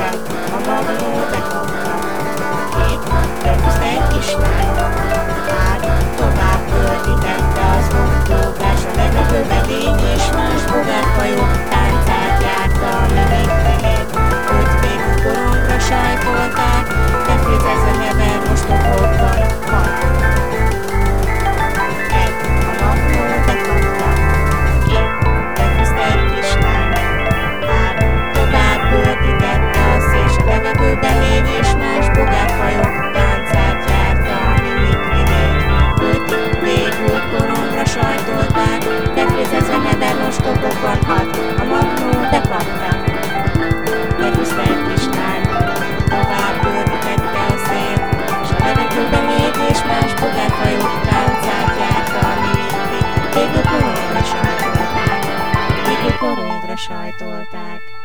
My mama sarra sajtolták.